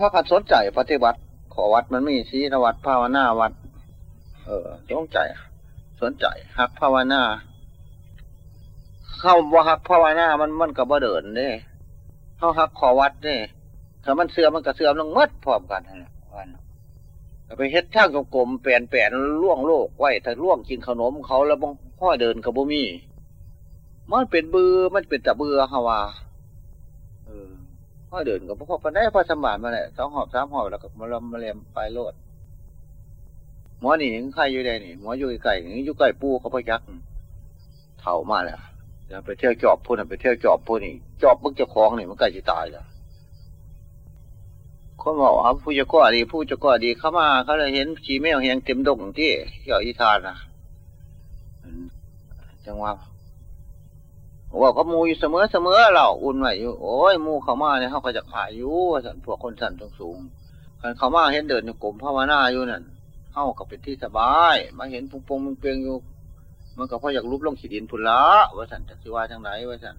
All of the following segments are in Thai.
พระคันสนใจปฏิบัติ ขอวัดมันมีศีลวัดภาวนาวัด เออสนใจ สนใจหักภาวนาเข้าว่าหักภาวนามันมันกับบ่เดินเด้เข้าหักขอวัดเด้ถ้ามันเสื่อมมันก็เสื่อมลงมัดพร้อมกันนะวันไปเฮ็ดทางกลมๆแปลนแปลนล่วงโลกไว้ถ้าล่วงกินขนมเขาแล้วบ้องห้อเดินกับบ่มี มันเป็นเบือมันเป็นตะเบือฮาวา ห้อเดินกับพ่อปนได้พอสมานมาแหละสองหอบสามหอบแล้วก็มาลำมาเลียมไปโลดหมอนี่ใครอยู่ได้นี่หมออยู่ไก่นี่อยู่ไก่ปูเขาพยักเถ่ามาแล้วจะไปเที่ยวจอบพูนไปเที่ยวจอบพูดนี่จอบมึงจะคล้องนี่มันใกล้จะตายแล้วคนบอกว่าผู้จะก่อดีผู้จะก่อดีเข้ามาเขาเลยเห็นชีแมวเฮียงเต็มดงที่เกี่ยวอีทานนะจังหว่า ว่าก็มูอยู่เสมอเสมอเราอุ่นไว้อยู่โอ้ยมูเขามาเนี่ยเขาก็จะขายอยู่สันพวกคนสันตรงสูงคันเขามาเห็นเดินอยู่กลมภาวนาอยู่นั่นเข้ากับเป็นที่สบายมาเห็นปุงปงมึงเปียงอยู่ มันก็พออยากลุบลงขีดินพุนละว่าสันจักสิว่าจังไรว่าสัน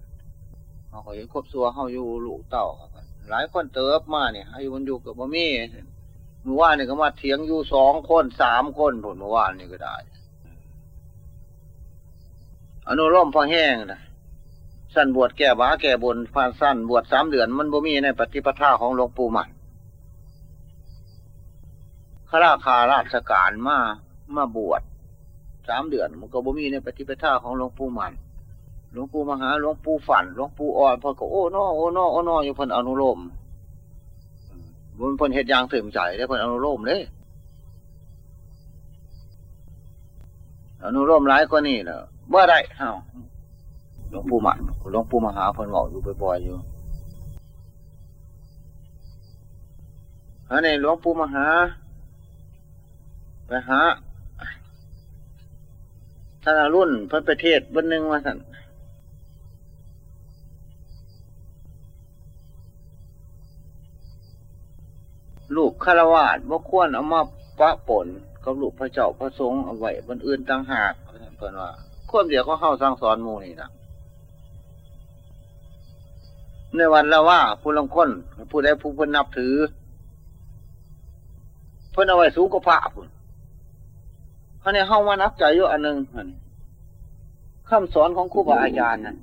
เขาเห็นครบซัวเข้าอยู่ลูกเต่าหลายคนเติบมาเนี่ยอายุมันอยู่กับบ่มีเมื่อวานนี่ก็มาเถียงอยู่สองคนสามคนผลเมื่อวานนี่ก็ได้อนุร่มพอแห้งนะ สั้นบวชแก่บ้าแก่บนผ่านสั้นบวชสามเดือนมันบ่มีในปฏิปทาของหลวงปู่มันข้าราชาราชการมามาบวชสามเดือนมันก็บ่มีในปฏิปทาของหลวงปู่มันหลวงปู่มหาหลวงปู่ฝันหลวงปู่อ่อนพอก็โอ้นอโอ้นอโอ้นออยู่เพิ่นอนุโลมบนเพิ่นเหตุยางเสื่อมใจได้เพิ่นอนุโลมเลยอนุโลมหลายกว่านี่เนอะเมื่อไรเอ้า หลวงปู่มันหลวงปู่มหาเพิ่นบอกอยู่บ่อยๆอยู่อันนี้หลวงปู่มหา ไปหาท่านรุ่นพิ่นประเทศบนหนึ่งมาสั่นลูกคาวาสว่าควรเอามาปะปนกับลูกพระเจ้าพระสงฆ์เอาไว้บนอื่นต่างหากเพิ่นว่าควรเดียวก็เข้าสร้างสอนมูนี่นะ ในวันละว่าผู้ลงคนผู้ใดผู้เพิ่นนับถือ เพิ่นเอาไว้สูงกว่าพระพุ่นเขาเนี่ยเข้ามานับใจอยู่อันหนึ่งคำสอนของครูบาอาจารย์นั่น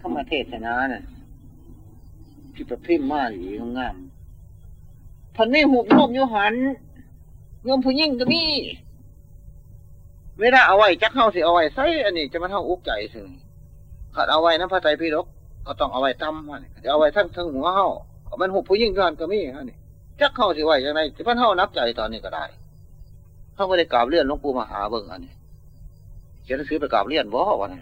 ธรรมเทศนาเนี่ยที่ประพิมพ์มาหรืองามพันนี่หุบโยมโยหันโยมผู้ยิ่งก็มีเวลาเอาไว้จักเข้าสิเอาไว้ใส่อันนี้จะมาเท่าอุกใจสิขัดเอาไว้นะพระไตรปิฎก ก็ต้องเอาไว้ตั้มมันจะเอาไว้ทั้งทั้งหัวเข้ามันหุบผู้ยิ่งก่อนก็มีฮะนี่จักเข้าสิไว้ยังไงจะพันเท่านับใจตอนนี้ก็ได้เขาไม่ได้กราบเลื่อนหลวงปู่มหาเบิ่งอันนี้เขียนหนังสือไปกราบเลื่อนบ่วันนี้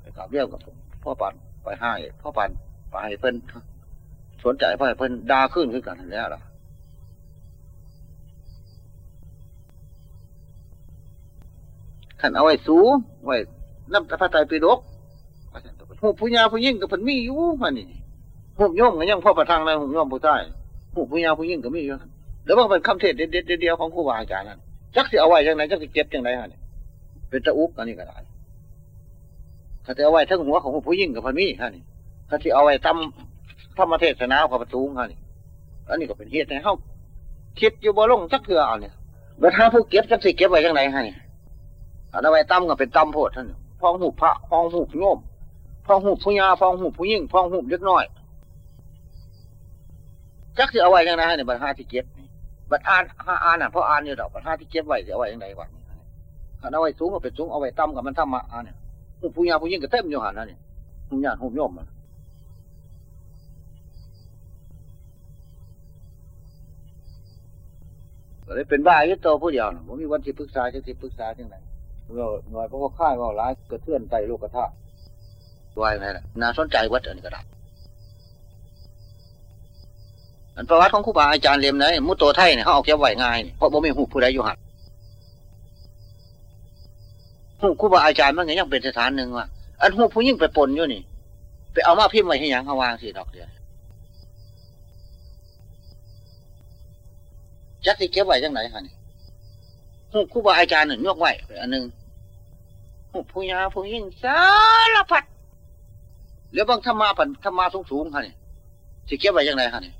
ไปกราบเลื่อนกับพ่อปันไปให้พ่อปันไปให้เพิ่นสนใจพ่อให้เพิ่นดาขึ้นขึ้นกันแล้วล่ะขันเอาไว้สูงไว้น้ำพระไตรปิฎก หูผู้ยาผู้ยิ่งกับพันมีอยู่มันนี่หูโยมกันยังพ่อประทังเลยหูโยมผู้ใต้หูผู้ยาผู้ยิ่งกับมีอยู่แล้วมันเป็นคำเทศเด็ดเดียวของครูบาอาจารย์นั่นจักสิเอาไว้ยังไงจักสิเก็บยังไงฮะเนี่ยเป็นตะอุกอันนี้ก็ได้ถ้าจะเอาไว้ทั้งหัวของผู้ยิ่งกับพันมีฮะนี่ถ้าที่เอาไว้ทำธรรมเทศนาพอประตูฮะนี่อันนี้ก็เป็นเหตุให้เขาคิดอยู่บ่ลงจักเถื่อเอาเนี่ยเมื่อถ้าผู้เก็บจักสิเก็บไว้ยังไงฮะนี่เอาไว้ตั้มก็เป็นตั้มโพดท่านพองหูพระพองหูโยม พองหูผู้ยาพองหูผู้ยิ่งพองหูเล็กน้อย จักสิเอาไว้ยังไงเนี่ยบัตรห้าที่เก็บบัตรอ่านห้าอ่านอะเพราะอ่านอยู่ดอกบัตรห้าที่เก็บไว้จะเอาไว้ยังไงวะเอาไว้สูงก็เป็นสูงเอาไว้ต่ำกับมันทำมาอ่านเนี่ยหูผู้ยาผู้ยิ่งก็เต็มอยู่หันนั่นนี่หูยาหูโยมมันก็เลยเป็นบ้ายึดโตผู้เดียวผมมีวันที่ปรึกษาจะที่ปรึกษาที่ไหนเราหน่อยเพราะว่าค่ายว่าร้ายกระเทือนไตโลกธาตุ วายไงล่ะน่าสนใจวัดอันนี้ก็ได้อันประวัติของครูบาอาจารย์เลียมไหนมุตโตไทยเนี่ยเขาเอาเก็บไว้ง่ายเพราะบ่มีหูผู้ใดอยู่หัดหูครูบาอาจารย์มันไงยังเป็นสถานหนึ่งว่ะอันหูผู้ยิ่งไปปนอยู่นี่ ไปเอามาพิมพ์ไว้ให้ยังเขาวางสิดอกเดียวจักสิเก็บไหวยังไหนฮะนี่หูครูบาอาจารย์หนึ่งยกไหวอันหนึ่งหูผู้ยาผู้ยิ่งสารพัด แล้วบางธรรมะผันธรรมะสูงสูงฮะนี่สิเก็บไว้ยังไงฮะนี่ย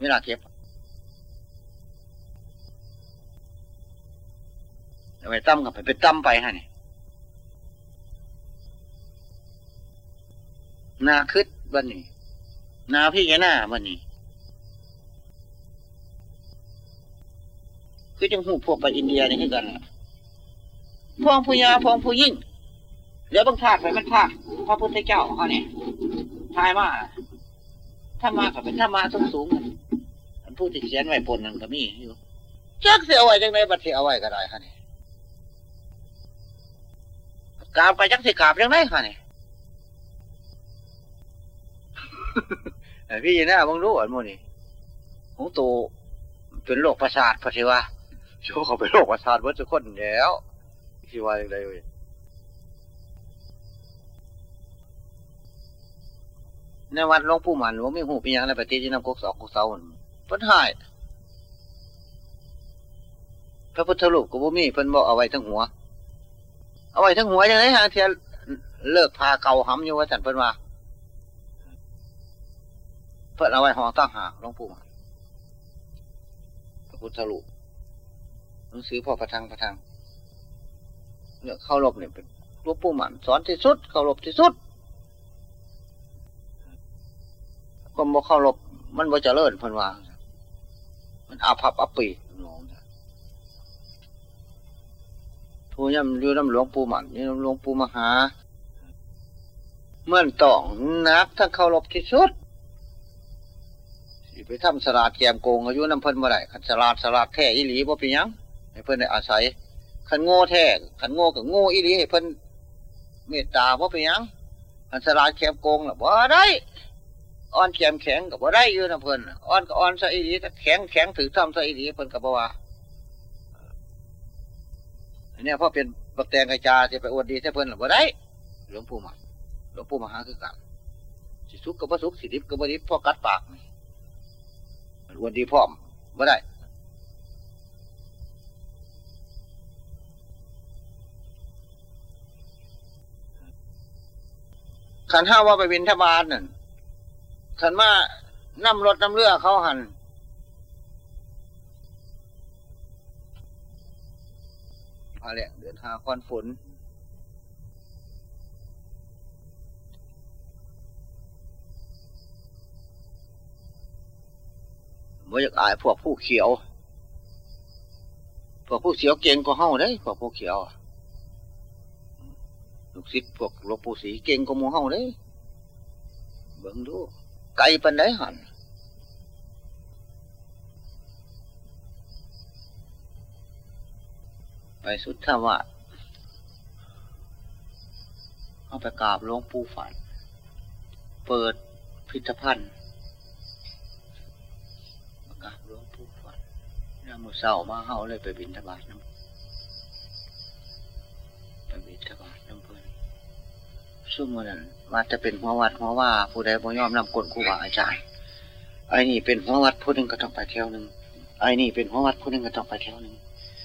เวลาเก็บเอาไปตั้มกับไปไปตั้มไปฮะนี่นาคึดวันนี้ นาพี่แกหน้าวันนี้คือจังหูพวกไปอินเดียนี่คือกันล่ะพวงผู้ยาพวงผู้ยิ่ง เดี๋ยวบางทาดไปมันทาดพระพุทธเจ้าเขาเนี่ยทายมาถ้ามากับเป็นถ้ามาสูงสูงๆอันผู้ที่เขียนไว้บนนั่นก็มีอยู่จักเสียไว้จังไดบัดเสียไว้ก็ได้ฮะนี่กราบไปจักสิกราบจังไดฮะนี่ไอ้พี่น่าบังรู้อันโมนี่ของตูเป็นโรคประสาทพอดีว่าโชว์เขาเป็นโรคประสาทเบิดทุกคนแล้วที่ว่าอย่างไรเว้ย ในวัดหลวงปู่หมันหลวงม่หูเป็นยังในปฏิทินน้ำกกสองกกเสาเพิ่นหายพระพุทธรูปก็บ่มีเพิ่นบอกเอาไว้ทั้งหัว เอาไว้ทั้งหัวยังไงฮะเทียเลิกพาเก่าหำอยู่ว่าสันเพิ่นว่าเพิ่นเอาไว้ห้องตั้งหากหลวงปู่หมันพระพุทธรูปหนังสือพ่อประทังประทังเรื่องเข้ารบเนี่ยเป็นหลวงปู่หมันสอนที่สุดเข้ารบที่สุด คนบ่เข้ารบมันบ่เจริญเพิ่นว่ามันอาภัพอัปปีหลวงผู้ย่ำอยู่น้ำหลวงปู่หมันอยู่น้ำหลวงปู่มหา เมื่อนต้องนักทั้งเข้ารบที่สุดไปทำสลาดแกมโกงอายุน้ำเพิ่นบ่ได้ขันสลาดสลาดแท้อีหลีบ่เป็นยังให้เพิ่นได้อาศัยขันโง่แท้ขันโง่กับโง่อีหลีให้เพิ่นเมตตาบ่เป็นยังขันสลาดแกมโกงล่ะบ่ได้ อ่อนแกมแข็งกับบ่ได้อยู่น้ำเพิ่นอ่อนก็อ่อนซะอีหลีแต่แข็งแข็งถือทำซะอีหลีเพิ่นก็บ่ว่าอันเนี้ยพอเป็นบักแตงกระจาจะไปอวดดีแท้เพิ่นล่ะบ่ได้ หลวงปู่มาหลวงปู่มหาคือกันสิสุขกับบ่สุขสิดิบกับบ่ดิบพ่อกัดปากอวนดีพร้อมไม่ได้ขันห้าว่าไปบินทบาทนั่น ขันมาน้ำรถน้ำเรือเขาหันอะไรเดินทาควันฝน บ่อยากอายพวกผู้เขียว พวกผู้เขียวเก่งกว่าเฮาเด้พวกผู้เขียวลูกศิษย์พวกหลวงปู่ศรีเก่งกว่าหมู่เฮาเด้เบิ่งดู ไกลปานใดหันไปสุดทวาสเอาไปกราบหลวงปู่ฝัน เปิดพิพิธภัณฑ์กราบหลวงปู่ฝันยามมื้อเช้ามาเฮาเลยไปบิณฑบาตน้ำไปบิณฑบาตน้ำเพิ่น ซึ่งวันนั้นว่าจะเป็นหัววัดหัวว่าผู้ใดบ่ยอมนำกลครูบาอาจารย์ไอ้นี่เป็นหัววัดผู้หนึ่งก็ต้องไปเที่ยวหนึ่งไอ้นี่เป็นหัววัดผู้หนึ่งก็ต้องไปเที่ยวหนึ่ง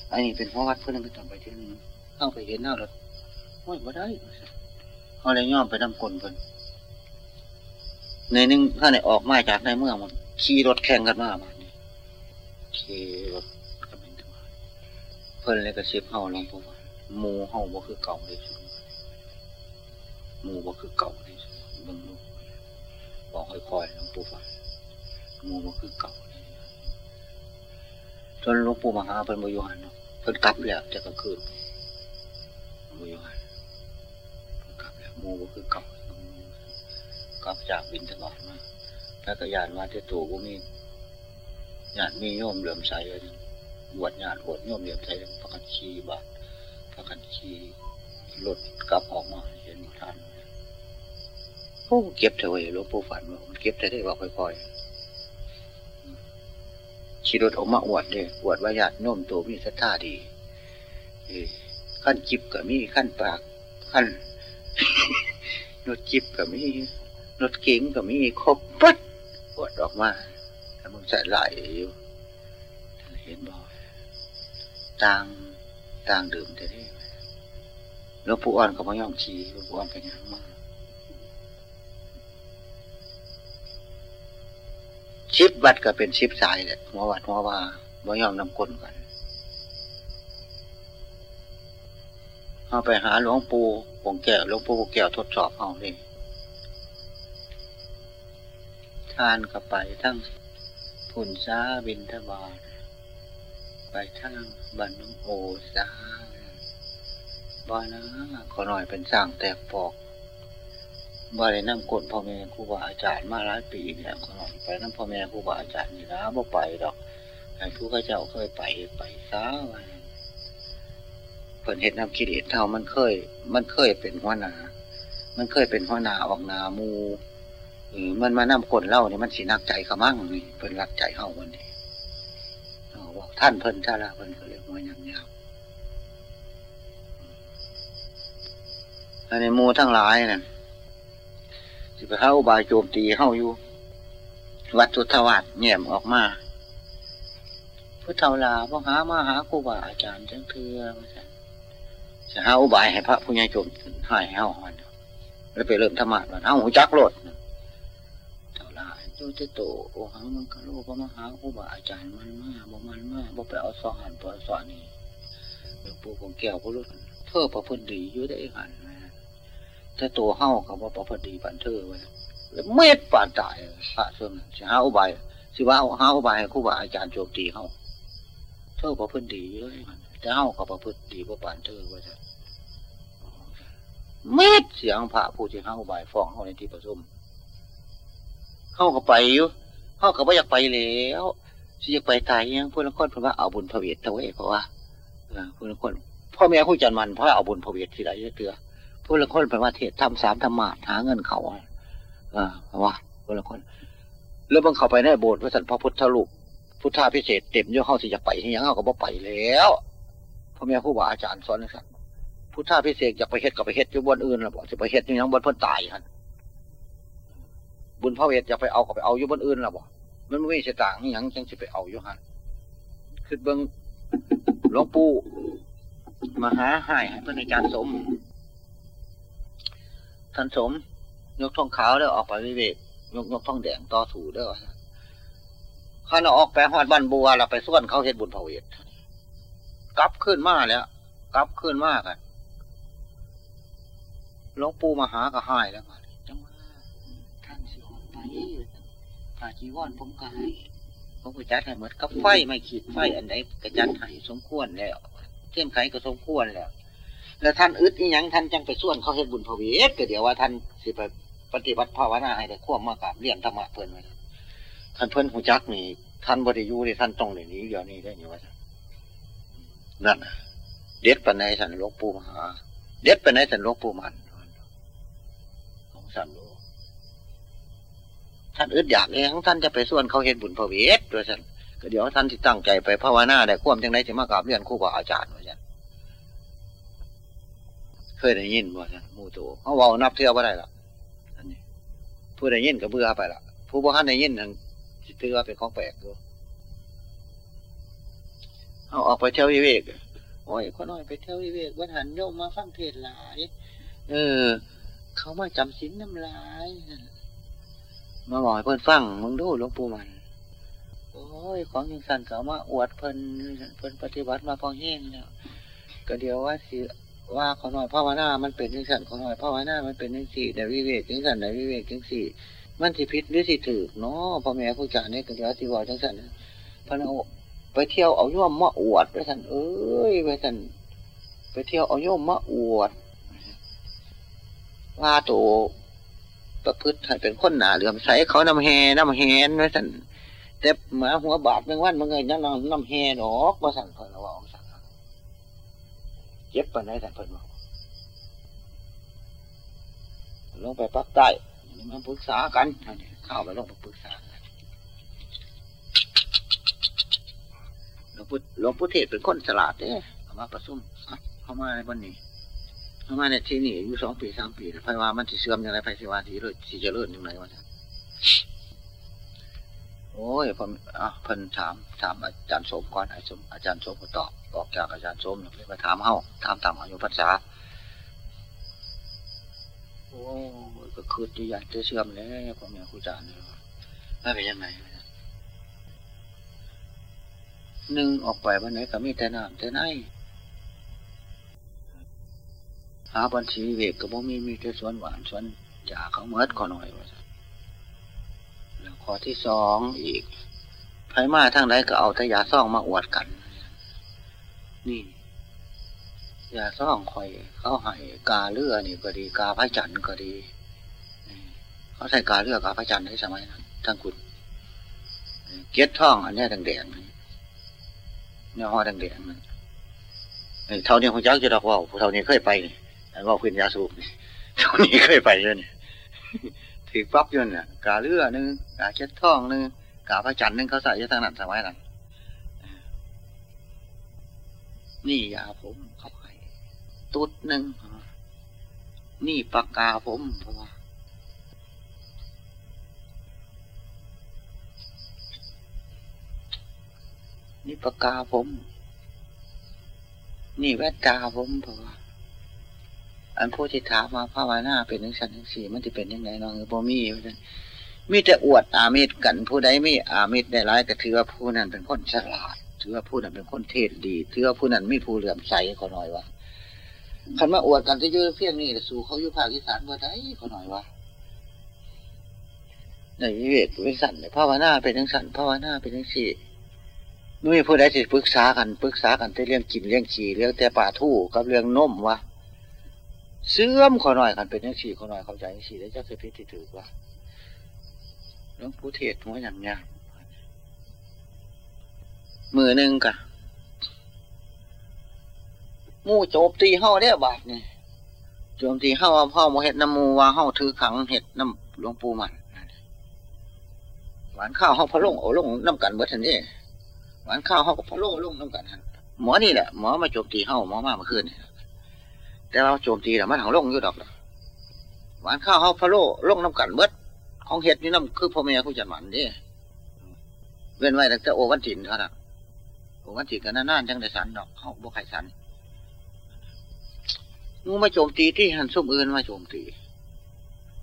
ไอ้นี่เป็นหัววัดผู้หนึ่งก็ต้องไปเที่ยวหนึ่งเข้าไปเห็นหน้ารถโอ้ยบ่ได้เขาเลยยอมไปนำกลเพิ่นในนึงถ้าในออกมาจากในเมืองมันขี่รถแข่งกันมามาขี่รถกับบินทบาทเพิ่นเลยกระซิบเฮาลงปู่ว่าหมู่เฮาบ่คือเก่าเลย มู่บ่คือเก่าเลยซุเบิ่งดูบอกค่อยๆหลวงปู่ว่าหมู่บ่คือเก่าจนหลวงปู่มหาเพิ่นบ่อยู่หันเนาะเพิ่นกลับแล้วแต่ก็คืนบ่อยู่หันกลับแล้วมู่บ่คือเก่ากลับจากบินทบาทมาแล้วก็ยานว่าที่ตู่บ่มีญาติมีโยมเหลื่อมใสเลยบวชญาติบวชโยมเหลื่อมใสพระกันชีบาทพระกันชีรถกลับออกมาเห็นท่าน โอ้เก็บเถอะเว้ยหลวงปู่ฝันว่ามันเก็บได้ได้ว่าค่อยๆขี่รถออกมาอวดเลยอวดว่าญาติโยมโตมีศรัทธาดีเอ้ขั้นจิบก็มีขั้นปากขั้นรถจิบก็มีรถเก๋งก็มีครบปัดอวดออกมาถ้ามึงใส่ไหลอยู่เห็นบ่ต่างต่างดื่มแต่นี่หลวงปู่อ่อนก็มาย่อมชีหลวงปู่อ่อนก็ยังมา ชิปวัดก็เป็นชิปสายแหละหัววัดหัวว่าบ่ยอมนำกลกันเอาไปหาหลวงปู่ปงแก้วหลวงปู่แก้วทดสอบเอาเลยทานก็ไปทั้งผุนซาบินทบาทไปทั้งบันนโอซาบ้านะขอหน่อยเป็นสร้างแตกปอก บ่ได้นำกลพ่อแม่ครูบาอาจารย์มาหลายปีเนี่ยขอหน่อยไปน้ำพ่อแม่ครูบาอาจารย์นี่นะบ่ไปดอกให้ผู้ข้าเจ้าเคยไปไปซาว่าเพิ่นเห็นนำคิดเห็นเท่ามันเคย มันเคยเป็นหัวหนา มันเคยเป็นหัวหนาออกนามูเออมันมาน้ำคนเล่าเนี่ยมันสีนักใจขมั่งนี่เพิ่นรักใจเฮาวันนี้บอกท่านเพิ่นท่าละเพิ่นก็เลยหัวยำยาวอันนี้มูทั้งหลายเนั่นสิ ไปเข้าบายโจมตีเข้าอยู่ วัดทุทวัดเงียบออกมาพุทธลาพ่อหามาหาครูบาอาจารย์จังเทือนจะหาอุบายให้พระผู้ใหญ่โจมหายเฮาหันแล้วไปเริ่มธรรมะว่าเฮาหูจักโลดเท่าลาโยเตโตโอหังมันกะโลพระมหาครูบาอาจารย์มันมาบ่มันมาบ่ไปเอาสอหันปล่อยสอนนี่หลวงปู่ของแก้วก็รู้เพื่อประพฤติดีอยู่ได้หัน ถ้าตัวเฮากับว่าประพฤติดีปันเธอไว้แล้วเม็ดป่านตายพระส่วนจะหาอุบายสิว่าหาอุบายครูบาอาจารย์โจมตีเฮาเธอประพฤติดีอยู่ได้หันแต่เฮากับประพฤติดีบ่ปานเธอไว้จ้ะเม็ดเสียงพระผู้ที่หาอุบายฟ้องเฮาในที่ประชุมเฮาก็ไปอยู่เฮาก็บ่อยากไปแล้วสิอยากไปตายยังพูดละคนเพราะว่าเอาบุญพระเวทเท่าไว้เพราะว่าพูดละคนพ่อแม่ผู้จันมันพราะเอาบุญพระเวทที่ไหนเตือ พูดละคนเป็นว่าเทศทำสามธรรมะหาเงินเขาอ่าว่าพูดละคน แล้วบางเขาไปในโบสถ์พระสันพระพุทธรูปพุทธาพิเศษเต็มเยอเข้าสิจะไปที่ยังเขาก็บ่ไปแล้วพ่อแม่ผู้บาอาจารย์สอนนะสันพุทธาพิเศษอยากไปเฮ็ดก็ไปเฮ็ดอยู่บนอื่นแล้วบอกจะไปเฮ็ดยังบนเพิ่นตายฮันบุญพระเวทอยากไปเอาก็ไปเอาอยู่บนอื่นแล้วบอกมันไม่มีเสต่างยังจังจะไปเอาอยู่ฮันคือเบิ้งหลวงปู่มาหาห้ให้เพื่อนอาจารย์สม ท่านสม ยกทองขาวแล้วออกไปวิเวกยกยกทองแดงต่อถูเด้อข้าเราออกไปหอดบันบัวเราไปส่วนเขาเฮ็ดบุญพระเวทกลับขึ้นมาแล้วกลับขึ้นมากันหลวงปู่มาหาก็หายแล้วจังว่าท่านสิออกไปผ่าจีวรผมกายผมก็จัดให้หมดกับไฟไม่ขีดไฟอันไหนกระจัดให้สมควรแล้วเทียมไขก็สมควรแล้ว แล้วท่านอึดอีหยังท่านจังไปส่วนเขาเฮ็ดบุญพเวทก็เดี๋ยวว่าท่านสิไปปฏิบัติภาวนาให้ได้ควบมากกับเรียนธรรมะเพิ่นไว้ท่านเพิ่นหูจักนี่ ท่านบริยูนี่ท่านต้องเดี๋ยวนี้เดี๋ยวนี้ได้ยังว่านั่นเด็ดปนในสันหลวงปู่มหา เด็ดปนในสันหลวงปู่มันของสันโลท่านอึดอยากเองท่านจะไปส่วนเขาเห็นบุญพเวทด้วยสันก็เดี๋ยวท่านที่ตั้งใจไปภาวนาได้ควบจังไดจะมากราบเรียนครู่บาอาจารย์ว่าสันเค ยได้ยินว่าสันมูโตเขาเว้านับเที่ยวว่าได้ละอันนี้ผู้ได้ยินก็เบื่อไปละผู้บ่ทันได้ยินทั้งถือว่าเป็นของแปลกดูเอาออกไปเที่ยววิเวกโอ้ยก็น้อยไปเที่ยววิเวกวันหันโยมมาฟังเทศหลาย เออ เขามาจำศีลน้ำลายมาบอกเพิ่นฟังมึงดูหลวงปู่มัน โอ้ย ของยังสั่นเขามาอวดเพิ่นเพิ่นปฏิบัติมาพอแห้งแล้วก็เดี๋ยวว่าสิ ว่าขอหน่อยภาวนา มันเป็นยังสั่นขอหน่อยภาวนา มันเป็นยังสี่แต่วิเวกยังสั่นแต่วิเวกยังสี่ มันสิพิษหรือสิถือเนาะพ่อแม่ผู้จ่าเนี่ยก็เดี๋ยวสิบอกจังสั่นพระนโอไปเที่ยวเอาโยมมาอวดไปสั่นเอ้ยไปสั่นไปเที่ยวเอาโยมมาอวด ว่าโตประพฤติให้เป็นคนหนาเหลื่อมใสเขานำแห่นำแหนไปสั่นแต่หมาหัวบาดเมื่อวันมันเงยยังนำนำแห่ดอกมาสั่นเพิ่นว่าอน เจ็บปานไหนสั่นเพิ่นว่าลงไปปักใต้มาปรึกษากันเข้าไปลงไปปรึกษากันหลวงพุทหลวงพุทเทศเป็นคนฉลาดเนี่ยเอามาประชุมเข้ามาในวันนี้เข้ามาในที่นี่อยู่สองปีสามปีไฟว่ามันสิเสื่อมอย่างไรไฟสิวาทีเลยสิเจริญอย่างไรวะโอ้ยผมอะเพิ่นถามถามอาจารย์สมก่อนอาจารย์อาจารย์สมก็ตอบ ออกจากอาจารย์สมเลยมาถามเฮาถามตามอายุภาษาโอ้ก็คือจะอยากจะเชื่อมแล้วพ่อแม่ครูอาจารย์เลยว่าเป็นยังไงหนึ่งออกไปวันไหนก็มีแต่น้ำแต่ไหนหาบัญชีเวกก็บ่มีมีแต่สวนหวานสวนจ่าเขาเมิดขอหน่อยว่าแล้วข้อที่สองอีกไผมาทางใดก็เอาแต่ยาซ่องมาอวดกัน นี่ยาซ่องคอย เขาให้กาเลือนี่ก็ดีกาพระจันทร์ก็ดี เขาใส่กาเลือกาพระจันทร์ในสมัยนั้นทั้งคุณเก็ดท่องอันนี้แดงๆเนี่ยห่อแดงๆมันเท่านี้คุณจักจะดอกว่าเท่านี้เคยไปนี่ว่าพื้นยาสูบเท่านี้เคยไปเลยนี่ถือปั๊บยนเนี่ยกาเลือนึงกาเก็ดท่องนึงกาพระจันทร์นึงเขาใส่ยะทางนั้นสมัยนั้น นี่ยาผมเขาให้ตุ๊ดหนึ่งนี่ปากกาผมเพราะว่านี่ปากกาผม นี่แว่นตาผมเพราะว่าอันผู้ที่ถามมาภาวนาเป็นทั้งสันทั้งสี่มันจะเป็นยังไงน้องบ่มีมีแต่อวดอามิตกันผู้ใดไม่อามิตได้ร้ายก็ถือว่าผู้นั้นเป็นคนฉลาด ถือว่าผู้นั้นเป็นคนเทศดีถือว่าผู้นั้นไม่ผู้เหลื่อมใสเขาหน่อยว่าคันมาอวดกันจะยืดเพียงนี่สู่เขาอยู่ภาคอีสานบ่ได้เขาหน่อยว่าในวิเวกวิสันภาวนาเป็นทั้งสันภาวนาเป็นทั้งสี่นุ่ยผู้ใดจะปรึกษากันปรึกษากันแต่เรื่องกินเรื่องขี่เรื่องแต่ป่าทู่กับเรื่องนมวะเสื่อมขอหน่อยกันเป็นทั้งสี่ขอหน่อยเข้าใจทั้งสี่แล้วจะเคยพิจถือว่าหลวงปู่เทศหัวอย่างเนี้ย มือหนึ่งกะมู่โจมตีเฮาได้บาทเนี่ยโจมตีเฮาว่าพ่อโมเห็ดน้ำมูว่าเฮาถือขังเห็ดน้ำหลวงปู่มันหวานข้าวเฮาพะลงเอาลงน้ำกันเบิดทันนี้หวานข้าวเฮาก็พะลงลงน้ำกันหมอนี่แหละหมอมาโจมตีเฮาหมอมาเมื่อคืนแต่เราโจมตีแล้วมันถังลงอยู่ดอกหวานข้าวเฮาพะโลลงน้ำกันเบิดของเห็ดนี่น้ำคือพ่อแม่ผู้จัดหมันดิเว้นไว้แต่โอวันจินเขาน่ะ วันจิกันนานๆจังได้สันดอกเขาบ่ไข่สันงูมาโจมตีที่หันส้มอื่นมาโจมตี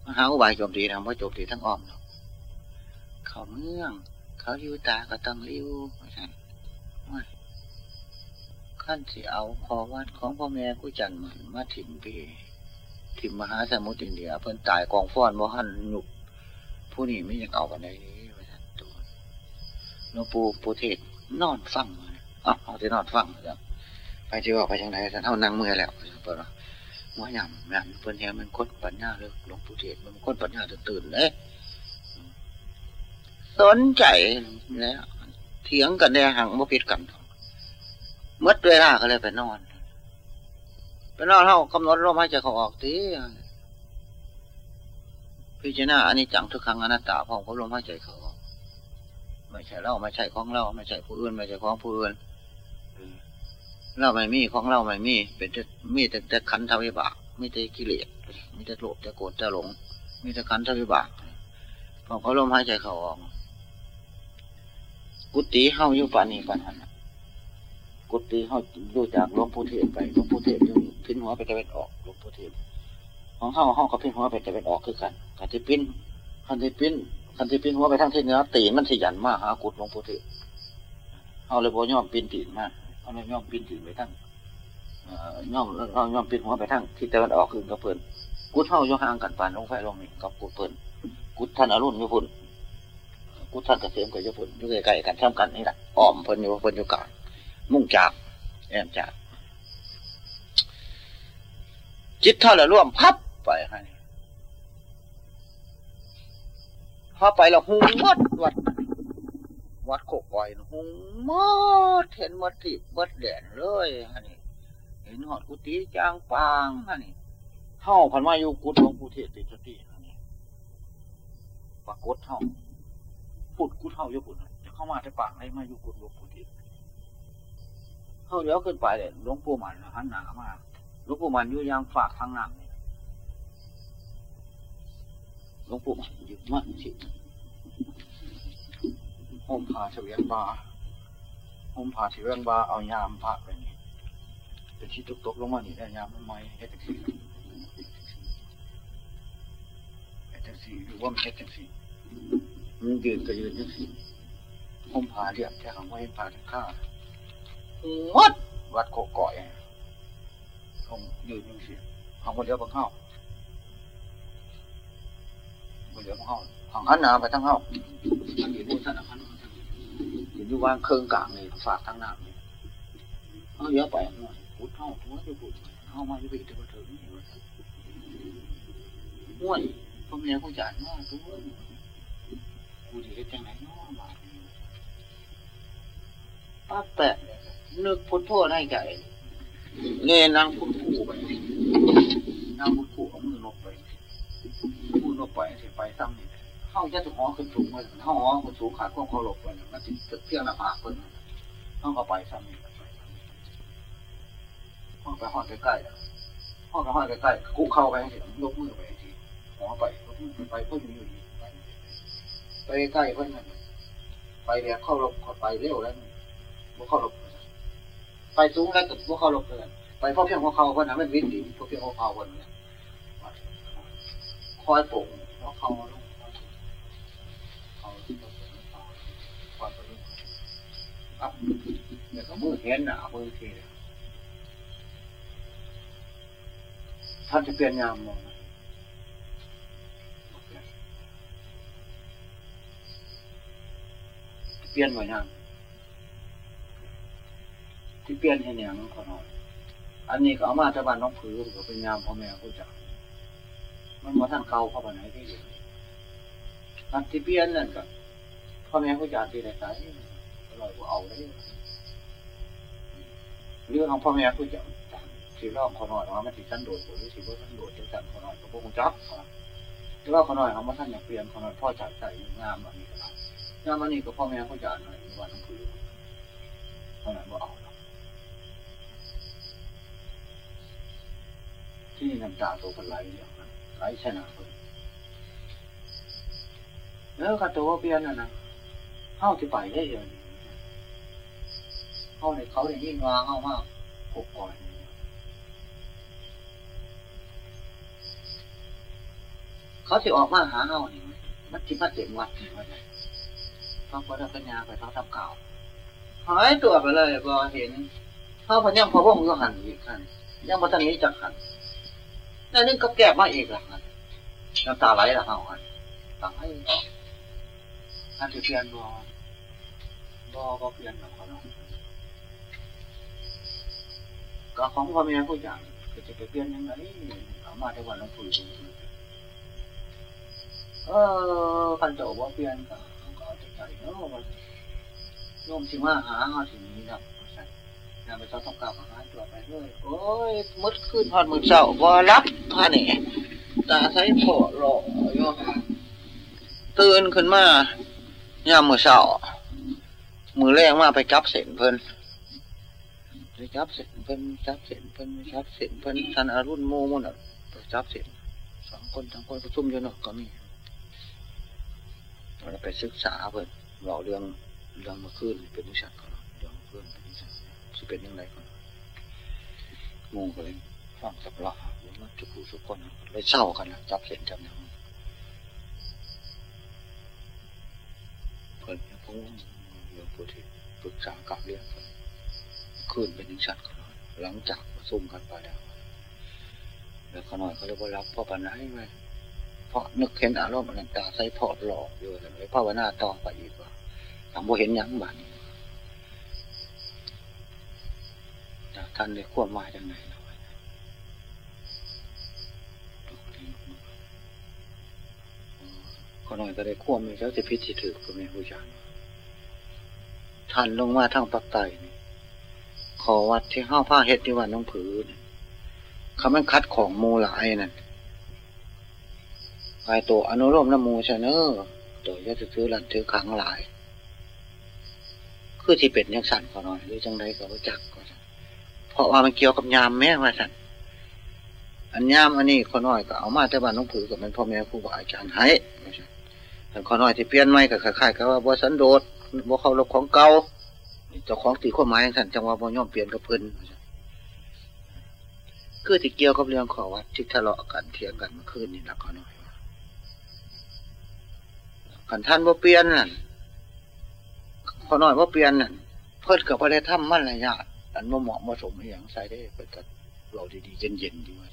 มาหาอุบายโจมตีทำว่าโจมตีทั้งอ้อมเขาเมือง เขาลิ้วตาก็ต้องลิ้วขั้นสิเอาคอวัดของพ่อแม่ผู้จันมันมาถิ่มปีถิ่มมหาสมุทรอินเดีย เพิ่นตายกองฟ้อนบ่หันหนุกผู้นี้ไม่ยากเอากันในนี้ไปทันตัวหลวงปู่ปูเทศนอนฟังอ๋อ เอาที่นอนฟังไปที่ว่าไปทางไหนท่านเท่านั่งเมื่อแล้วเปิดหัวยำแม่เพื่อนเฮียมันค้นปัญญาเลยหลวงปู่เทศมันค้นปัญญาตื่นเลยสนใจแล้วเถียงกันในหังบ่ผิดกันมื่อเวลาก็เลยไปนอนไปนอนเท่ากำหนดลมหายใจเขาออกทีพิจารณาอันนี้จังทุกครั้งอนัตตาพร้อมกับลมหายใจเขาไม่ใช่เราไม่ใช่ของเราไม่ใช่ผู้อื่นไม่ใช่ของผู้อื่น เราไม่มีของเราไม่มี เป็นมีแต่แต่ขันทวิบากมีแต่กิเลสมีแต่โลภแต่โกรธแต่หลง มีแต่ขันทวิบากพอเขาลมหายใจเขาออก กุฏิเฮาอยู่ปานี้ปานนั้นกุฏิเขาดูจากหลวงปู่เทศไปหลวงปู่เทศอยู่พินหัวไปตะเวนออกหลวงปู่เทศของเข้าห้องกับพินหัวไปตะเวนออกคือกันคันที่ปิ้นคันที่ปิ้นคันที่ปิ้นหัวไปทางทิศเหนือตีมันสยันมากหากุดหลวงปู่เทศเอาเลยบ่ย่อมปิ้นตีนมาก เอาเลยย่อมปินตีนไปทั้งย่อมเราย่อมปินหัวไปทั้งทิศตะวันออกคือกระเพื่อนกุดเท่าย่อห่างกันปานลงไฟลงนี่กับกุดเพื่อนกุดท่านอรุณยุพุนกุดท่านเกษมกับยุพุนอยู่ใกล้ๆกันท่ากันนี่แหละอ้อมเพิ่นอยู่เพิ่นอยู่กลางมุ่งจากแอมจากจิตเท่าไหร่วมพับไปให้พอไปแล้วหุงมดวัด วัดโคกอยหงมดเห็นมดที่มดแดนเลยฮะนี่เห็นหอดกุฏิจางปางฮะนี่เท่าพันมาอยู่กุฏของกุฏิติดสติฮะนี่ปรากฏเท่าพูดกุฏเท่าเยอะปุ่นจะเข้ามาในปากในมาอยู่กุฏหลวงปู่ทิศเขาเลี้ยวขึ้นไปเลยหลวงปู่มันหันหน้ามาหลวงปู่มันอยู่ยังฝากทางนั่งหลวงปู่มันอยู่มันสิ ห่มผ้าเฉวียนบาห่มผ้าเฉวียนบาเอายามพระไปนี่เป็นที่ตกตกลงมานี่ได้ยามมันไม่เฮ็ดจังสี่เฮ็ดจังสี่หรือว่ามันเฮ็ดจังสี่มันยืนก็ยืนจังสี่ห่มผ้าเรียบแต่ของว่าเห็นผ้าข้าวัดวัดโคก่อยคงยืนยังเสียเอาคนเดียวบังเข้าคนเดียวบังเข้าห้องหันหนาไปทั้งเข้าอันนี้พูดท่านอันนั้น อยู่ที่วางเครื่องกลางเลยฝากทั้งน้ำเลยเอาเยอะไปหน่อยพูดเข้าพูดจะพูดเข้ามาจะไปจะมาถึงห่วยพ่อแม่ผู้จ่ายมากตัวกูจะได้จังไหนน้อมาป้าแปะนึกพุทโธในใจเงี้ยนางพุทคู่ไปนางพุทคู่เอามือนกไปมือนกไปเสิไปซ้ำนี่ เข้าจะถูกหอขึ้นสูงเลยเข้าห้อขึ้นสูงขาดความเคารพไปมันจะเที่ยงหน้าผากเพิ่นเข้าก็ไปซ้ำนี่ห้องไปห้องใกล้ๆห้องไปห้องใกล้ๆกูเข้าไปสิยกมือไปทีหัวไปยกมือไปเพิ่นอยู่ไปใกล้เพิ่นไปเรียกเข้ารบไปเร็วแล้วบ่เข้ารบไปสูงแล้วกับบ่เข้ารบเลยไปพวกเพียงพวกเขาเพิ่นน่ะมันวิถีพวกเพียงพวกเขาเพิ่นนี่ยคอยปลุกพวกเขาลง ครับเนี่ยวก็มือเห็นหนามือทีท่านจะเปลี่ยนยามมองเปลี่ยนหน่วยงานที่เปลี่ยนให้เนี่ยมันขอน้อยอันนี้ก็เอามาจากบ้านน้องผือก็เป็นยามพ่อแม่ผู้จักมันมาท่านเก่าเข้าไปไหนที่เดียวอันที่เปลี่ยนนั่นก็พ่อแม่ผู้จักที่ไหนสายอร่อยกว่าเอาเลยเรื่องของพ่อแม่ผู้จักสีรองขอน้อยว่ามันสีสั้นโดดหรือสีว่าสั้นโดดจะสันขอน้อยก็พวกคุณจักแต่ว่าขอน้อยเขามาท่านอย่ากเปลี่ยนขอน้อยพ่อจัดใจงามแบบนี้ก็ได้งามอันนี้ก็พ่อแม่ผู้จักหน่อยวันน้องผือขอน้อยว่าเอาที่น้ำตาตัวคนไหลเนี่ยไหลชนะคนแล้วก็ตัวเปลี่ยนน่ะนะเข้าที่ไปได้ยัง เขาในเขาในยิ่งว่าเข้ามากกบก่อนเขาจะออกมาหาเข้านี่มันจิมาเต็มวัดนี่ว่าไงเขาพอได้ปัญญาไปเขาทำข่าวหายตัวไปเลยพอเห็นเขาพยังพอพวกมึงก็หันอีกขันยังพอท่านนี้จะหันนั่นนึงก็แก้มาอีกละน้ำตาไหลละเฮาอันต่างให้ท่านจะเปลี่ยนบ่บ่บ่เปลี่ยนหรอกเขาเนาะ ก็ของพ่อแม่ผู้อย่างก็จะไปเปลี่ยนยังไงเอามาแต่วันลงปุ๋ยเออคันโตบ่เปลี่ยนก็ก็เอาใจเนาะโยมสิมาหาเฮาสินี้ดอกนำไปซ้อมต้องกลับมาหาตัวไปด้วยโอ้ยมุดขึ้นพอดมือเช้าบ่รับพานี่ตาใช้โผล่หล่ออยู่ตื่นขึ้นมายามมือเช้ามือแรกมาไปจับเส้นเพิ่น จับเส้นเพิ่นจับเส้นเพิ่นจับเส้นเพิ่นท่านอรุณโมมุ่นอะไปจับเส้นสองคนสองคนประชุมอยู่เนาะก็มีเราไปศึกษาเพิ่นเราเรื่องเรื่องมื่อคืนเป็นนิสัยก่อนเรื่องเพื่อนเป็นนิสัยจะเป็นยังไงก่อนงงเลยฟังสับหละมันจะผู้สุกคนเลยเศร้ากันนะจับเส้นจับยังเพิ่นพงเรื่องผู้ที่ปรึกษากับเรื่องคืน เป็นนิสัยก่อนหลังจากประชุมกันไปแล้วแล้วขาหน่อยเขาเลยว่ารับพ่อปัญหาให้ไหมเพราะนึกเห็นอารมณ์มันตาใส่พอดหลอกอยู่เลยภาวนาต่อไปอีกว่าทำบ่เห็นยังบ้านท่านได้ควบมาจังไหนคนน้อยก็ได้ควบมีแล้วจะพิจิตรก็มีผู้ชายท่านลงมาทางปักไตนี่ ขอวัดที่ห้าผ้าเฮ็ดที่วันน้องผืนเขามันคัดของมูหลายนั่นไอตัวอนุโลมน้ำมูชเนอตัวจะซื้อหลันถือขังหลาย คือที่เป็นยังสั่นขอหน่อยหรือจังไรก็รู้จักก็เพราะว่ามันเกี่ยวกับยามแม่มาสั่นอันยามอันนี้ขอน้อยก็เอามาแต่บ้านน้องผือกับมันพ่อแม่ครูบาอาจารย์ให้แต่ขอน้อยที่เปลี่ยนไม่กับคล้ายๆกับว่าบ่สันโดษบ่เขารบของเก่า เจ้าของตีข้อหมายสั่นจังว่าบ่ย่อมเปลี่ยนกับเพิ่นคือที่เกี่ยวกับเรื่องขอวัดที่ทะเลาะกันเถียงกันเมื่อคืนนี่ละขอน้อยขันท่านบ่เปลี่ยนนั่นขอน้อยบ่เปลี่ยนนั่นเพิ่นกับประเทศถ้ำมั่นระยะอันมะเหมาะมะสมอย่างใส่ได้เปิดกัเราดีๆเย็นๆดีว่า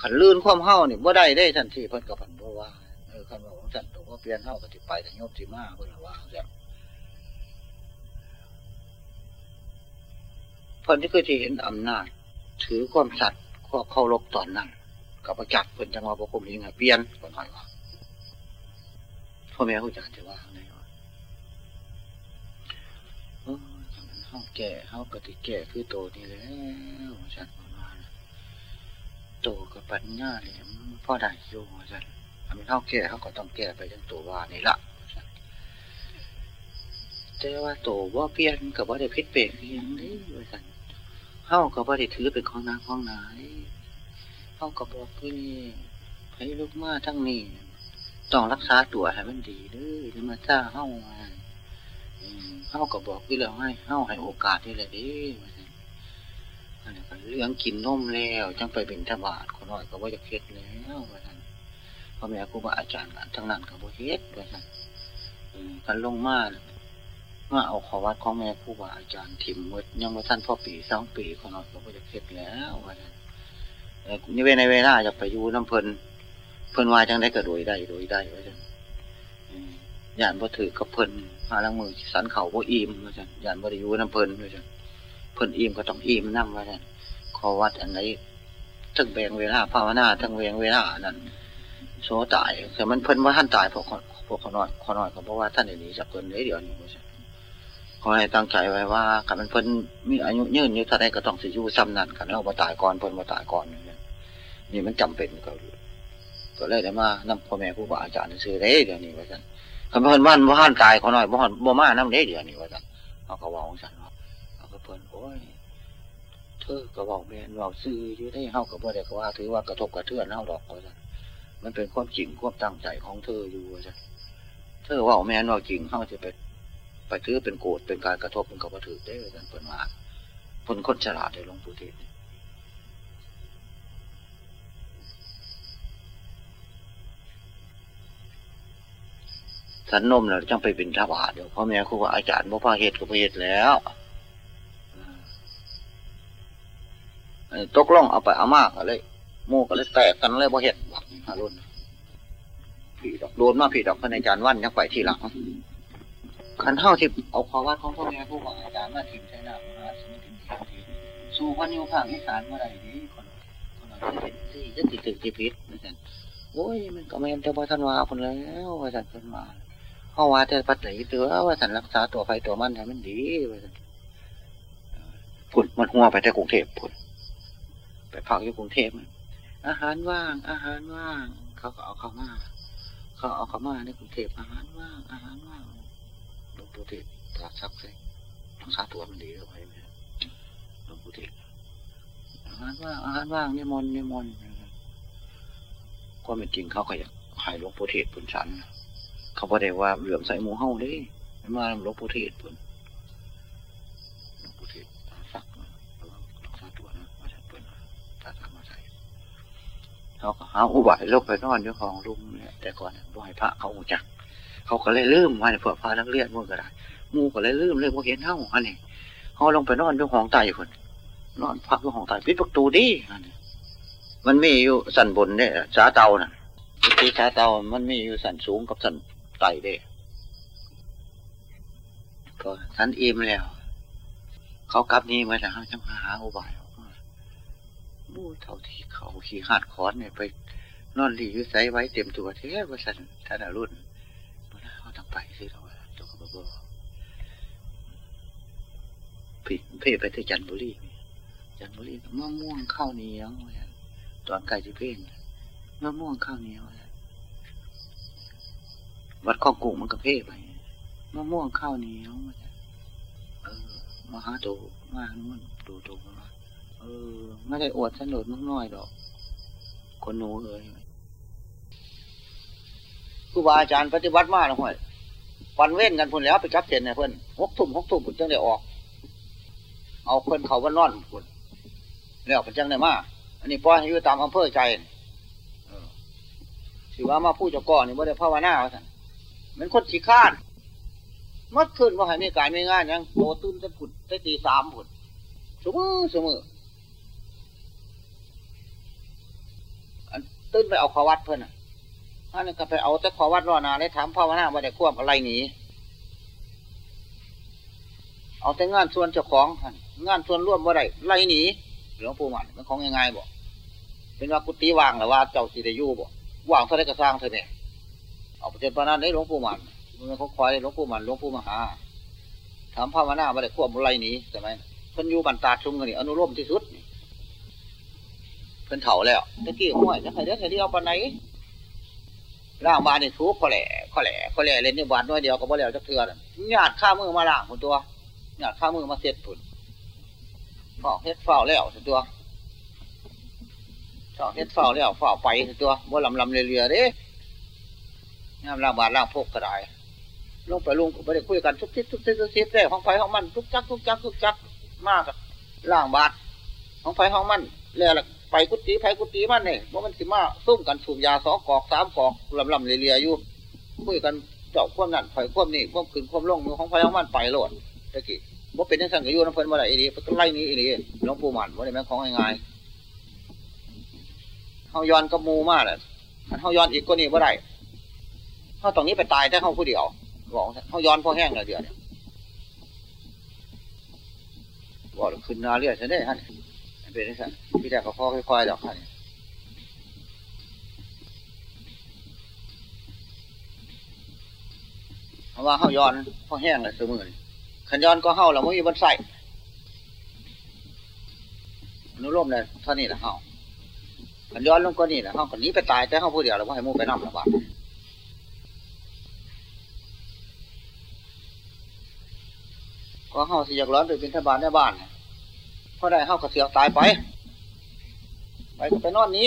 ขันลื่นความเฮ้านี่ว่าได้ได้ทันทีเพิ่นกับพันบ่ว่าเออคันว่าของฉันตัวก็เปลี่ยนเฮ้าก็ติไปแต่โยมสิมาเพิ่นว่าจัง เพิ่นที่เคยที่เห็นอำนาจ ถือความสัตย์ความเคารพตอนนั้นกับประจักษ์เพิ่นจังว่าบ่คุมยิงให้เปลี่ยนก็หน่อยว่าพ่อแม่เขาจะจะว่าไงวะเออจังนั้นเฮาแก่เฮาก็ติแก่คือโตนี่แล้วฉันว่านโตกับปัญญาเนี่ยพ่อได้อยู่ฉันถ้ามันเฮาแก่เฮาก็ต้องแก่ไปจังตัวว่านี่ละแต่ว่าโตว่าเปลี่ยนกับว่าได้พิษเปลี่ยนยังได้ว่าฉัน เฮาก็บ่ได้ถือเป็นของนางของนายเฮาก็บอกคือนี่ให้ลูกมาทั้งนี้ต้องรักษาตัวให้มันดีเด้อจะมาจ้าเฮาเฮาก็บอกคือแล้วให้เฮาให้โอกาสนี่แหละเด้อันนี้ก็เรื่องกินนมแล้วจังไปเป็นทบาทคนน้อยก็บ่จะเฮ็ดแล้วว่าซั่นพ่อแม่ครูบาอาจารย์ทั้งนั้นก็บ่เฮ็ดว่าซั่นกันลงมา มาเอาขอวัดของแม่ครูบาอาจารย์ถิ่มมดยังบ่ทันพ่อปีสองปีคนน้อยก็บ่จะเฮ็ดแล้วว่าซั่นเออนี่เวในเวลาจะไปยูน้ำเพลินเพลินว่าจังได้ก็โดยได้โดยได้ว่าจังย่านบ่ถือกับเพลินหาลังมือสันเข่าบ่อิ่มว่าจังย่านบ่ได้ยูน้ำเพลินว่าจังเพลินอิ่มก็ต้องอิ่มนำว่าจังขอวัดอันไหนทั้งแบ่งเวลาภาวนาทั้งแบ่งเวลานั้นโซตายแต่มันเพิ่นว่าท่านตายพวกพวกขน้อยขน้อยก็บอกว่าท่านหนีจากเพิ่นได้เดี๋ยวนี้ว่าจัง ขอให้ตั้งใจไว้ว่าคันมันเพิ่นมีอายุยืนอยู่เท่าใดก็ต้องสิอยู่ซ้ำนั่นกันเราบ่ตายก่อนเพิ่นบ่ตายก่อนนี่มันจำเป็นก็ก็เลยได้มานำพ่อแม่ผู้บาอาจารย์ซื้อได้เดี๋ยวนี้ว่าซั่นคันเพิ่นว่านบ่ทันตายขอน้อยบ่ฮอนบ่มานำได้เดี๋ยวนี้ว่าซั่นเขาก็ว้าของฉันว่าเขาก็เพิ่นโอ้ยเธอก็เว้าแม่นว้าซื่ออยู่ได้เฮาก็บ่ได้ก็ว่า ถือว่ากระทบกระเทือนเฮาดอกว่าซั่นมันเป็นความจริงความตั้งใจของเธออยู่ว่าซั่นเธอว้าแม่นว้าจริงเฮาสิไป ไปถือเป็นโกรธเป็นการกระทบเป็นก็บ่ถือได้ว่าซั่นเพิ่นว่าเพิ่นคนฉลาดได้หลวงปู่เทศสันนมเราจังไปเป็นทบาทเดี๋ยวพ่อแม่ครูอาจารย์บ่พาเหตุก็พเหตุแล้วตกลงเอาไปเอามากอะไรโม่ก็เลยแตกกันเลยบ่เหตุฮารุนผีดอกโดนมาผีดอกพระอาจารย์วันยังไปทีหลัง ขันเท่าที่เอาขอวัดของพ่อแม่ครูอาจารย์มาถิ่มใช้หน้ามาสมิติทีสู่พันยุภาคอีสานเมื่อไรดีคนคนเราจะเป็นที่จะติดตึกติดพิษนะจ๊ะโอ้ยมันก็ไม่เต็มทันวาคนแล้วว่าจันเป็นมาเพราะว่าแต่ปัจจัยเตือว่าสันรักษาตัวไฟตัวมันให้มันดีว่าสันผุดมันหัวไปแต่กรุงเทพผุดไปพักอยู่กรุงเทพอาหารว่าง อาหารว่าง เขาก็เอาเข้ามาเขาเอาเข้ามาในกรุงเทพอาหารว่างอาหารว่าง ปู่เทพตรัสซักใส่รักษาตัวมันดีแล้วไปหลวงปู่เทพอาหารว่างอาหารว่างนิมนต์นิมนต์ก็เป็นจริงเขาก็อยากให้หลวงปู่เทศผลชัน เขาบอกได้ว่าเหลื่อมใส่หมูเฮ้าเลยมาหลวงปู่เทศผลหลวงปู่เทศสักรักษาตัวนะมาใส่เปิดตาตามาใส่เขาก็หาอุบายลบไปนอนอยู่ของลุงเนี่ยแต่ก่อนบ่ให้พระเขาจัก เขาก็เลยลืมมาเผื่อพานักเรียนมันก็ได้มูก็เลยลืมเลยว่าเห็นเฮ้าอันนี้เขาลงไปนอนอยู่ของไตคนนอนพักอยู่ของไตปิดประตูดิอันนี้มันมีอยู่สันบนเนี่ยชาเตาน่ะที่ชาเตามันมีอยู่สันสูงกับสันไตเด้ก็สันอิ่มแล้ว เขากลับนี้มาแล้วจังหาอุบายออกมาบู้เท่าที่เขาขี่หาดคอนเนี่ยไปนอนหลีอยู่ใส่ไว้เต็มตัวเท้ว่าสันทานรุ่น เมื่อเขาต้งไปสิเราตัวกับบ่ผิดเพ่ไปที่จันบุรีจันบุรีมะม่วงข้าวเหนียวตอนไก่ที่เพ่งมะม่วงข้าวเหนียววัดข้องกุ้งมันก็เพ่ไปมะม่วงข้าวเหนียวเออมาหาโตมานุ่นดูโตมาเออ ไม่ได้อวดสนุดน้อยดอก คนหนูเลย ครูบาอาจารย์ปฏิบัติมาแล้วห่วยวันเว้นกันพุ่นแล้วไปจับเจนเนี่ยเพื่อนหกทุ่มหกทุ่มพุ่นจังได้ออก เอาเพื่อนเขาวันนอนพุ่นแล้วพุ่นจังได้มาอันนี้ปล่อยให้อยู่ตามอำเภอใจสิว่ามาพูดจ้าก่อนนี่ไม่ได้ภาวนาว่าสั่นมันคนขี้ข้านมัดขึ้นว่าให้มีการมีงานยังโตตื่นจะผุดได้ตีสามผุดสมือสมืออันตื้นไปเอาขวัดเพื่อนอะ อันนี้ก็ไปเอาแต่ขอวัดรอนาได้ถามภาวนาว่าได้ควบอะไรหนีเอาแต่งานส่วนเจ้าของ งานส่วนร่วมว่าได้ไล่หนีหลวงปู่มันมันของยังไงบ่เป็นว่ากุฏิว่างหรือว่าเจ้าสิได้ยู่บ่ว่างเท่าไรก็สร้างเถอะเนี่ยเอาประเด็นปนั้นได้หลวงปู่มันมันเขาคอยหลวงปู่มันหลวงปู่มหาถามภาวนาว่าได้ควบอะไรหนีใช่ไหมเพิ่นอยู่บรรดาชุมกันนี่อนุโลมที่สุดเพิ่นเถ่าแล้วตะกี้ห้วยจะใครเด้อใครที่เอาปานไหน ล่างบานนี่ทุบข้อแหล่ขอแหล่ขอแหล่เล่นนี่บาดน้อยเดียวก็บ่แล้วจักเทื่อญาติข้ามือมาล่างคนตัวญาติข้ามือมาเสร็จผุนฝ้าเฮ็ดเฝ้าแล้วตัวฝ้าเฮ็ดเฝ้าแล้วฝ้าไปตัวบ่ลำลำเรือเด้ยามล่างบานล่างพกก็ได้ลงไปลงก็ไม่ได้คุยกันทุกทิศทุกทิศทุกทิศได้ของไฟของมันทุกจักทุกจักทุกจักมากล่างบาดของไฟของมันแล้ว ไปกุฏิไฟกุฏิมันเนี่ยว่ามันสิมาซุ่มกันสูบยาสองกอกสามกอกลำลำเรียอยู่คุยกันเจาะควมนั่นไฟควมนี่ควมขึ้นควมลงมือของไฟของมันไปโหลดตะกี้ว่าเป็นทั้งสังกัอยู่น้ำเพลินมาไหนอีดีก็ไล่นี้อีดีหลวงปู่หมันว่าได้แม่ของง่ายๆเขาย้อนกระมูมากเลยเขาย้อนอีกก็นี่ว่าได้เขาตรงนี้ไปตายแต่เขาผู้เดียวบอกเขาย้อนพอแห้งเลยเดียวเนี่ยบอกขึ้นนาเรียกฉันได้ฮะ เป็นสันพี่แต่เขาพ่อค่อยๆดอกฮะเพราะว่าเขาย้อนพ่อแห้งเลยเสมอขันย้อนก็เข้าแล้วไม่มีบนใส่นุโลมเลยเท่านี้แหละเข้าขันย้อนลงก็นี่แหละเข้าคนนี้ไปตายแต่เข้าผู้เดียวแล้วก็ให้มูไปนั่งระบาดก็เข้าสิอยากร้อนไปเป็นทบาลในบ้านเพราะได้เข้ากระเสือกตายไป ไปก็ไปนอนนี้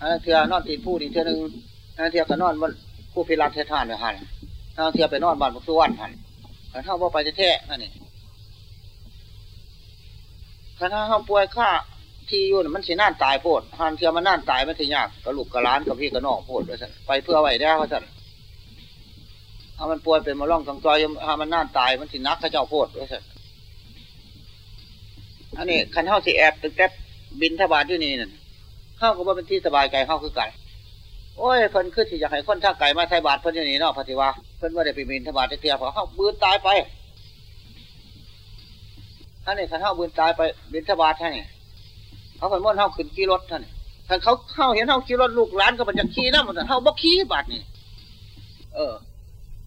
อันเถื่อนอนตีนผู้ดีเถื่อหนึ่งอันเถื่อก็นอนบนผู้พิรัตเทธานเลยหันอันเถื่อไปนอนบ้านบุกสุวรรณหันขันเท่าว่าไปจะแท้นั่นนี่ขันเท่าป่วยข้าที่ยู่มันสิน่านตายโพดหันเถื่อมันน่านตายมันสิยากกระลุกกระล้านกับพี่กระนอกโพดด้วยสันไปเพื่อไว้ได้เขาสันถ้ามันป่วยเป็นมาล่องกังจอยถ้ามันน่านตายมันสินักข้าเจ้าโพดด้วยสัน อันนี้ขันเท่าสิแอบตึกแทบบินทบาทอยู่นี่นั่นเข้าก็ว่าเป็นที่สบายใจเข้าคือไกันโอ้ยเพิ่นที่อยากให้คนท่าไก่มาไทบาทเพิ่นอยู่นี่เนาะพติวาเพิ่นว่าได้ไปบินทบาทเทียบเขาเข้าบืนตายไปอันนี้ขันเท่าบืนตายไปบินทบาทท่านนี่เขาเพิ่นว่าเท่าขึ้นขี่รถท่านนี่ถ้าเขาเข้าเห็นเท่าขี่รถลูกหลานก็มันจะขี่นะมันเท่าบ่ขี่บาทนี่เออ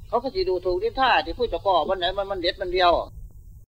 เขาก็จะดูถูกที่ท่าที่พูดตะกอวันไหนมันมันเด็ดมันเดียว